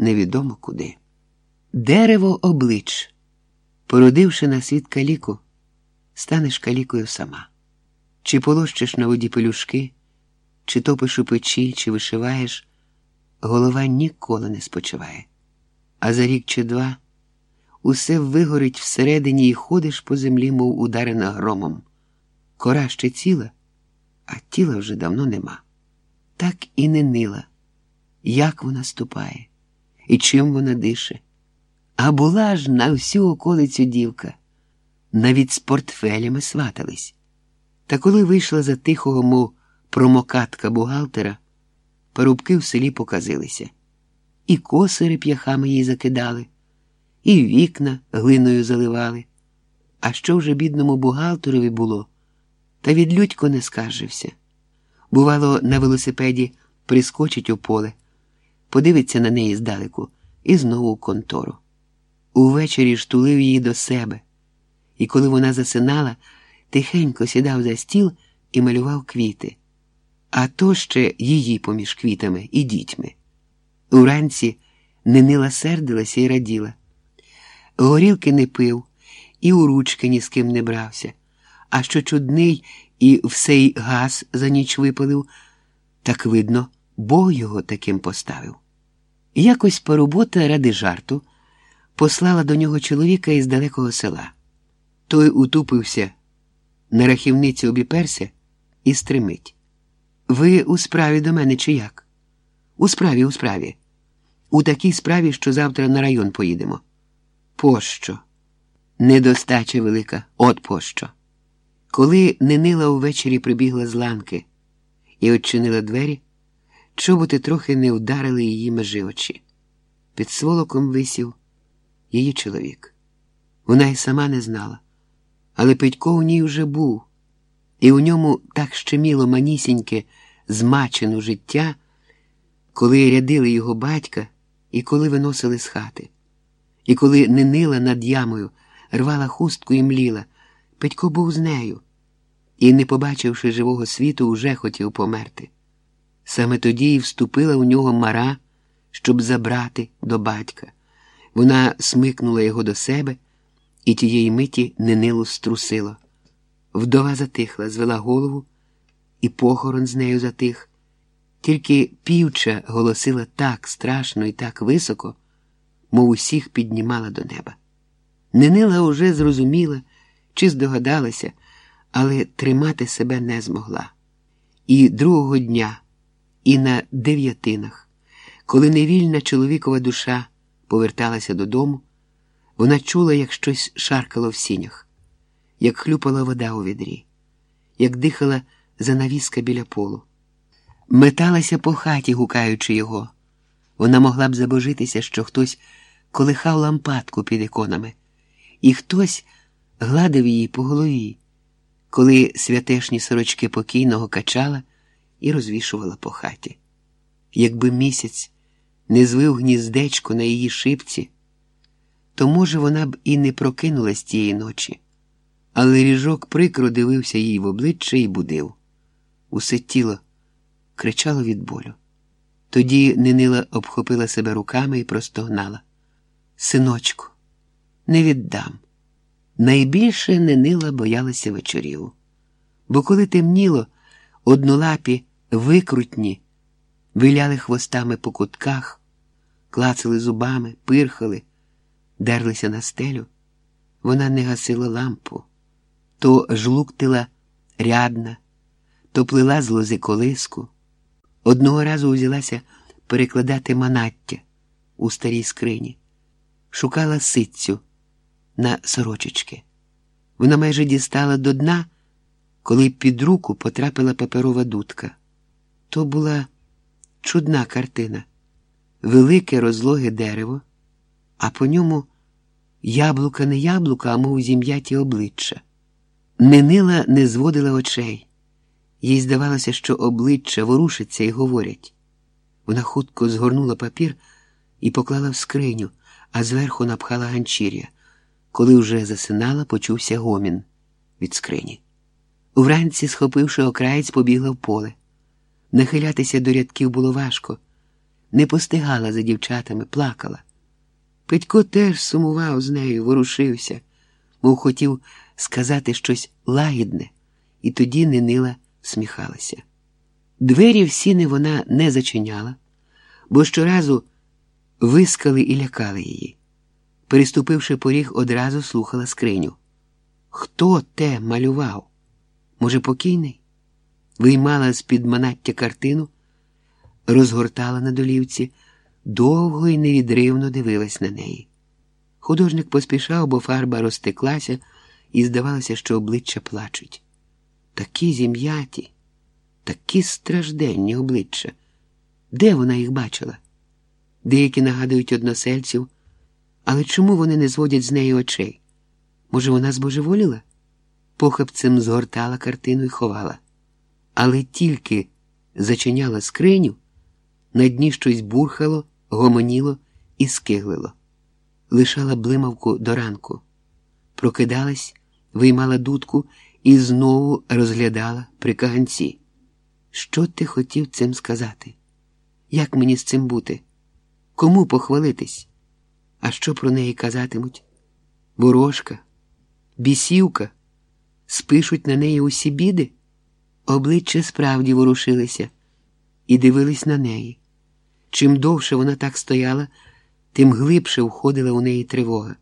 невідомо куди. Дерево облич, породивши на світ каліку, станеш калікою сама. Чи полощиш на воді пелюшки, чи топиш у печі, чи вишиваєш, голова ніколи не спочиває. А за рік чи два усе вигорить всередині і ходиш по землі, мов ударена громом. Кора ще ціла, а тіла вже давно нема. Так і не нила, як вона ступає і чим вона дише. А була ж на всю околицю дівка, навіть з портфелями сватались. Та коли вийшла за тихого, мов промокатка бухгалтера, парубки в селі показилися, і косири п'яхами їй закидали, і вікна глиною заливали. А що вже бідному бухгалтерові було, та від людько не скаржився. Бувало, на велосипеді прискочить у поле, подивиться на неї здалеку і знову в контору. Увечері ж тулив її до себе, і коли вона засинала, тихенько сідав за стіл і малював квіти, а то ще її поміж квітами і дітьми. Уранці Нинила сердилася і раділа. Горілки не пив, і у ручки ні з ким не брався, а що чудний і всей газ за ніч випалив, так видно, Бог його таким поставив. Якось поробота ради жарту послала до нього чоловіка із далекого села. Той утупився, на рахівниці обіперся і стримить. Ви у справі до мене чи як? У справі, у справі. У такій справі, що завтра на район поїдемо. Пощо? Недостача велика, от пощо. Коли Нинила увечері прибігла з ланки і odчинила двері, чоботи трохи не вдарили її межи очі. Під сволоком висів її чоловік. Вона й сама не знала, але Петько у ній вже був, і у ньому так щеміло манісіньке змачену життя, коли рядили його батька і коли виносили з хати. І коли нинила над ямою, рвала хустку і мліла, Петько був з нею і, не побачивши живого світу, уже хотів померти. Саме тоді і вступила у нього мара, щоб забрати до батька. Вона смикнула його до себе і тієї миті нинилу струсило. Вдова затихла, звела голову, і похорон з нею затих. Тільки півча голосила так страшно і так високо, мов усіх піднімала до неба. Нинила уже зрозуміла чи здогадалася, але тримати себе не змогла. І другого дня, і на дев'ятинах, коли невільна чоловікова душа поверталася додому, вона чула, як щось шаркало в сінях, як хлюпала вода у відрі, як дихала занавіска біля полу. Металася по хаті, гукаючи його. Вона могла б забожитися, що хтось колихав лампадку під іконами, і хтось гладив її по голові, коли святешні сорочки покійного качала і розвішувала по хаті. Якби місяць не звив гніздечко на її шипці, то, може, вона б і не прокинулась тієї ночі, але ріжок прикро дивився їй в обличчя і будив. Усе тіло кричало від болю. Тоді Нинила обхопила себе руками і простогнала. Синочку, не віддам. Найбільше Нинила боялася вечорів, бо коли темніло, однолапі викрутні, виляли хвостами по кутках, клацали зубами, пирхали, дерлися на стелю. Вона не гасила лампу, то жлуктила рядна, то плила з лози колиску. Одного разу узялася перекладати манаття у старій скрині, шукала ситцю на сорочечки. Вона майже дістала до дна, коли під руку потрапила паперова дудка. То була чудна картина, велике розлоге дерево, а по ньому яблука не яблука, а мов зім'яті обличчя. Ненила не зводила очей. Їй здавалося, що обличчя ворушиться і говорять. Вона хутко згорнула папір і поклала в скриню, а зверху напхала ганчір'я. Коли вже засинала, почувся гомін від скрині. Вранці, схопивши окраєць, побігла в поле. Нахилятися до рядків було важко. не постигала за дівчатами, плакала. Петько теж сумував з нею, ворушився, мов хотів сказати щось лагідне, і тоді Нинила всміхалася. Двері в сіни вона не зачиняла, бо щоразу вискали і лякали її. Переступивши поріг, одразу слухала скриню. Хто те малював? Може, покійний? Виймала з під манаття картину, розгортала на долівці, довго і невідривно дивилась на неї. Художник поспішав, бо фарба розтеклася, і здавалося, що обличчя плачуть. Такі зім'яті, такі стражденні обличчя. Де вона їх бачила? Деякі нагадують односельців, але чому вони не зводять з неї очей? Може, вона збожеволіла? Похапцем згортала картину і ховала, але тільки зачиняла скриню, на дні щось бурхало, гомоніло і скиглило. Лишала блимавку до ранку, прокидалась, виймала дудку і знову розглядала при каганці. Що ти хотів цим сказати? Як мені з цим бути? Кому похвалитись? А що про неї казатимуть? Ворожка, бісівка, спишуть на неї усі біди? Обличчя справді ворушилися і дивились на неї. Чим довше вона так стояла, тим глибше входила у неї тривога.